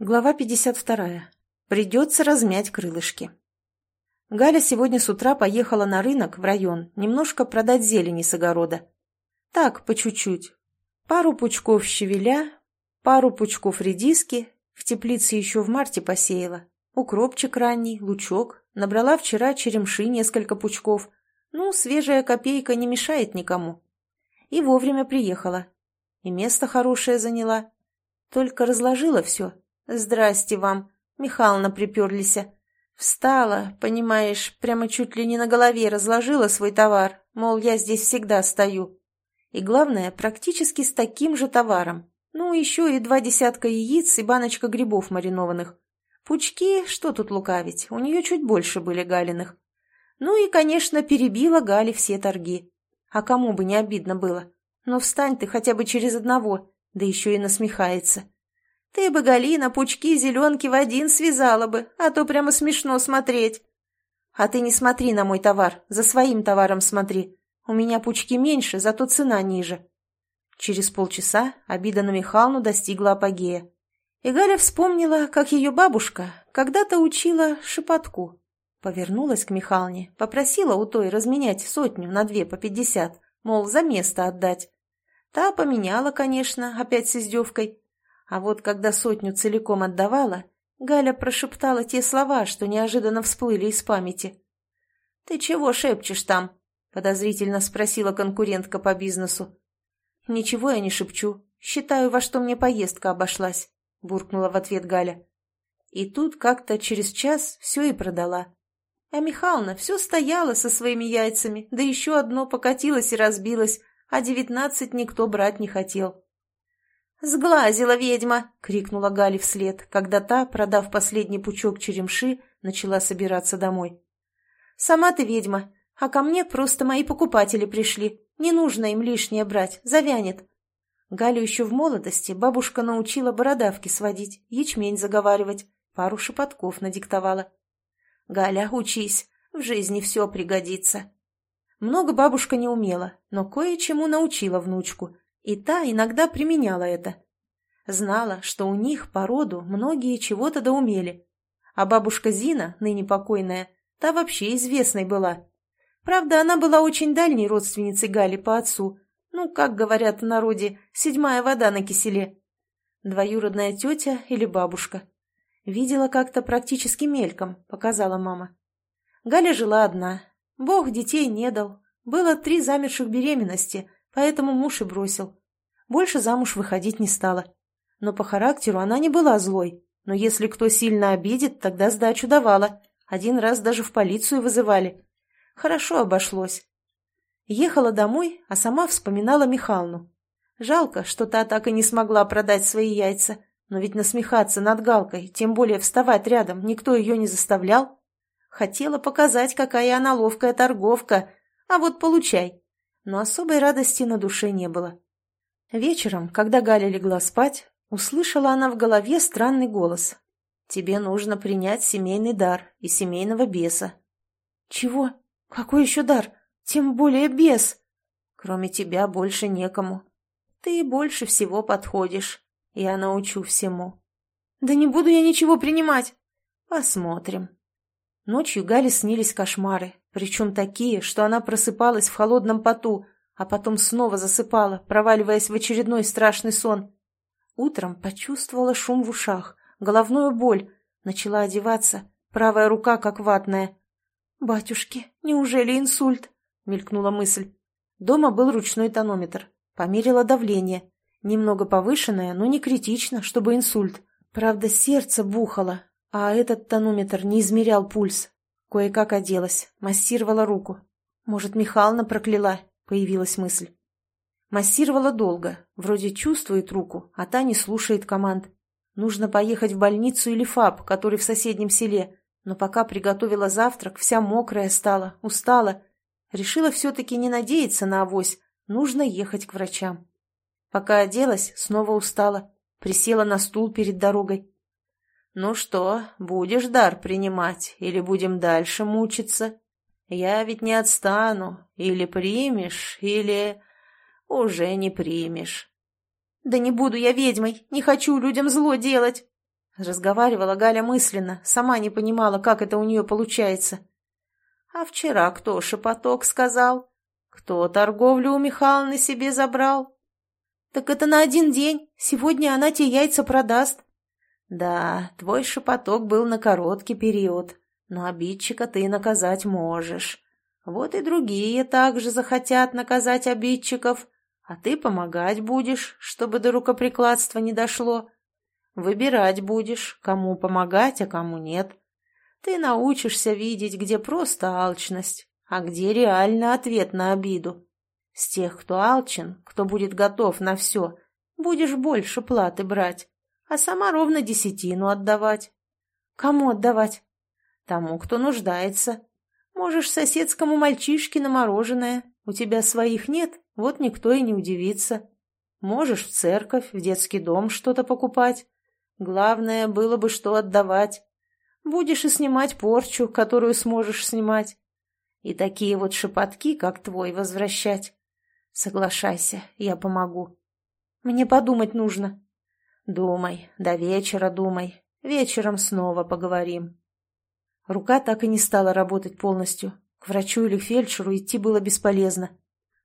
Глава 52. Придется размять крылышки. Галя сегодня с утра поехала на рынок в район немножко продать зелени с огорода. Так, по чуть-чуть. Пару пучков щавеля, пару пучков редиски, в теплице еще в марте посеяла. Укропчик ранний, лучок, набрала вчера черемши несколько пучков. Ну, свежая копейка не мешает никому. И вовремя приехала. И место хорошее заняла. Только разложила все, «Здрасте вам!» Михална приперлися. Встала, понимаешь, прямо чуть ли не на голове разложила свой товар, мол, я здесь всегда стою. И главное, практически с таким же товаром. Ну, еще и два десятка яиц и баночка грибов маринованных. Пучки, что тут лукавить, у нее чуть больше были Галиных. Ну и, конечно, перебила Гали все торги. А кому бы не обидно было. Ну, встань ты хотя бы через одного, да еще и насмехается. Ты бы, Галина, пучки зеленки в один связала бы, а то прямо смешно смотреть. А ты не смотри на мой товар, за своим товаром смотри. У меня пучки меньше, зато цена ниже. Через полчаса обида на Михалну достигла апогея. И Галя вспомнила, как ее бабушка когда-то учила шепотку. Повернулась к Михалне, попросила у той разменять сотню на две по пятьдесят, мол, за место отдать. Та поменяла, конечно, опять с издевкой, а вот когда сотню целиком отдавала, Галя прошептала те слова, что неожиданно всплыли из памяти. «Ты чего шепчешь там?» — подозрительно спросила конкурентка по бизнесу. «Ничего я не шепчу. Считаю, во что мне поездка обошлась», — буркнула в ответ Галя. И тут как-то через час все и продала. А Михална все стояла со своими яйцами, да еще одно покатилось и разбилось, а девятнадцать никто брать не хотел. «Сглазила ведьма!» — крикнула Гали вслед, когда та, продав последний пучок черемши, начала собираться домой. «Сама ты ведьма, а ко мне просто мои покупатели пришли. Не нужно им лишнее брать, завянет». Галю еще в молодости бабушка научила бородавки сводить, ячмень заговаривать, пару шепотков надиктовала. «Галя, учись, в жизни все пригодится». Много бабушка не умела, но кое-чему научила внучку — и та иногда применяла это. Знала, что у них по роду многие чего-то доумели. А бабушка Зина, ныне покойная, та вообще известной была. Правда, она была очень дальней родственницей Гали по отцу. Ну, как говорят в народе, седьмая вода на киселе. Двоюродная тетя или бабушка. Видела как-то практически мельком, показала мама. Галя жила одна. Бог детей не дал. Было три замерших беременности, поэтому муж и бросил. Больше замуж выходить не стала. Но по характеру она не была злой. Но если кто сильно обидит, тогда сдачу давала. Один раз даже в полицию вызывали. Хорошо обошлось. Ехала домой, а сама вспоминала Михалну. Жалко, что та так и не смогла продать свои яйца. Но ведь насмехаться над Галкой, тем более вставать рядом, никто ее не заставлял. Хотела показать, какая она ловкая торговка. А вот получай. Но особой радости на душе не было. Вечером, когда Галя легла спать, услышала она в голове странный голос. «Тебе нужно принять семейный дар и семейного беса». «Чего? Какой еще дар? Тем более бес!» «Кроме тебя больше некому. Ты больше всего подходишь. Я научу всему». «Да не буду я ничего принимать!» «Посмотрим». Ночью Гале снились кошмары, причем такие, что она просыпалась в холодном поту – а потом снова засыпала, проваливаясь в очередной страшный сон. Утром почувствовала шум в ушах, головную боль, начала одеваться, правая рука как ватная. «Батюшки, неужели инсульт?» — мелькнула мысль. Дома был ручной тонометр. Померила давление. Немного повышенное, но не критично, чтобы инсульт. Правда, сердце бухало, а этот тонометр не измерял пульс. Кое-как оделась, массировала руку. Может, Михална прокляла появилась мысль. Массировала долго, вроде чувствует руку, а та не слушает команд. Нужно поехать в больницу или ФАП, который в соседнем селе, но пока приготовила завтрак, вся мокрая стала, устала. Решила все-таки не надеяться на авось, нужно ехать к врачам. Пока оделась, снова устала, присела на стул перед дорогой. «Ну что, будешь дар принимать или будем дальше мучиться?» Я ведь не отстану. Или примешь, или... уже не примешь. Да не буду я ведьмой, не хочу людям зло делать. Разговаривала Галя мысленно, сама не понимала, как это у нее получается. А вчера кто шепоток сказал? Кто торговлю у Михайловны себе забрал? Так это на один день. Сегодня она те яйца продаст. Да, твой шепоток был на короткий период, но обидчика ты наказать можешь. Вот и другие также захотят наказать обидчиков, а ты помогать будешь, чтобы до рукоприкладства не дошло. Выбирать будешь, кому помогать, а кому нет. Ты научишься видеть, где просто алчность, а где реально ответ на обиду. С тех, кто алчен, кто будет готов на все, будешь больше платы брать, а сама ровно десятину отдавать. Кому отдавать? Тому, кто нуждается. Можешь соседскому мальчишке на мороженое. У тебя своих нет, вот никто и не удивится. Можешь в церковь, в детский дом что-то покупать. Главное, было бы что отдавать. Будешь и снимать порчу, которую сможешь снимать. И такие вот шепотки, как твой, возвращать. Соглашайся, я помогу. Мне подумать нужно. Думай, до вечера думай. Вечером снова поговорим. Рука так и не стала работать полностью. К врачу или фельдшеру идти было бесполезно.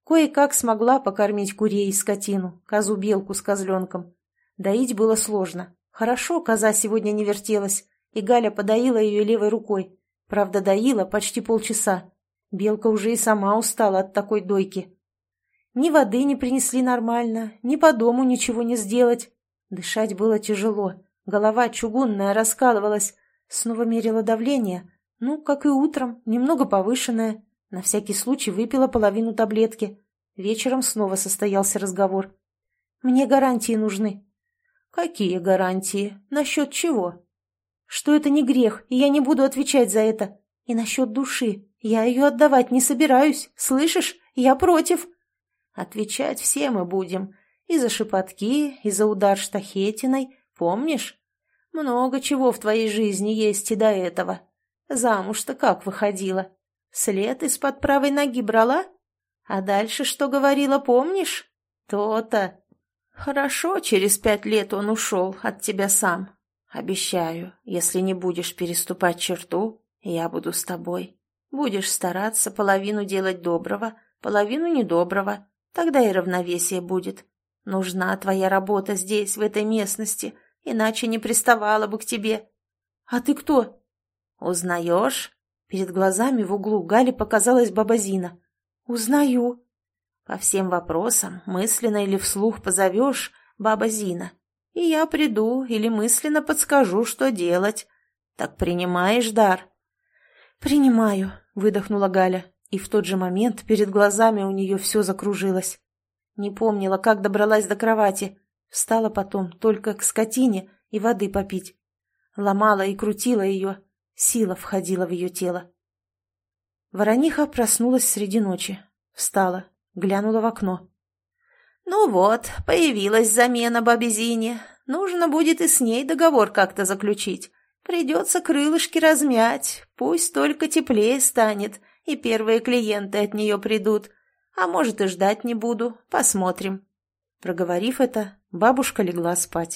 Кое-как смогла покормить курей и скотину, козу-белку с козленком. Доить было сложно. Хорошо коза сегодня не вертелась, и Галя подоила ее левой рукой. Правда, доила почти полчаса. Белка уже и сама устала от такой дойки. Ни воды не принесли нормально, ни по дому ничего не сделать. Дышать было тяжело. Голова чугунная раскалывалась. Снова мерила давление. Ну, как и утром, немного повышенное. На всякий случай выпила половину таблетки. Вечером снова состоялся разговор. «Мне гарантии нужны», «Какие гарантии? Насчет чего?» «Что это не грех, и я не буду отвечать за это. И насчет души. Я ее отдавать не собираюсь. Слышишь? Я против». «Отвечать все мы будем. И за шепотки, и за удар штахетиной. Помнишь? Много чего в твоей жизни есть и до этого. Замуж-то как выходила? След из-под правой ноги брала? А дальше что говорила, помнишь? То-то. «Хорошо, через пять лет он ушел от тебя сам. Обещаю, если не будешь переступать черту, я буду с тобой. Будешь стараться половину делать доброго, половину недоброго, тогда и равновесие будет. Нужна твоя работа здесь, в этой местности, иначе не приставала бы к тебе. А ты кто? Узнаешь? Перед глазами в углу Гали показалась баба Зина. Узнаю. По всем вопросам, мысленно или вслух позовешь баба Зина, и я приду или мысленно подскажу, что делать. Так принимаешь дар?» «Принимаю», — выдохнула Галя, и в тот же момент перед глазами у нее все закружилось. Не помнила, как добралась до кровати. Встала потом только к скотине и воды попить. Ломала и крутила ее. Сила входила в ее тело. Ворониха проснулась среди ночи. Встала, Глянула в окно. «Ну вот, появилась замена бабе Нужно будет и с ней договор как-то заключить. Придется крылышки размять, пусть только теплее станет, и первые клиенты от нее придут. А может, и ждать не буду, посмотрим». Проговорив это, бабушка легла спать.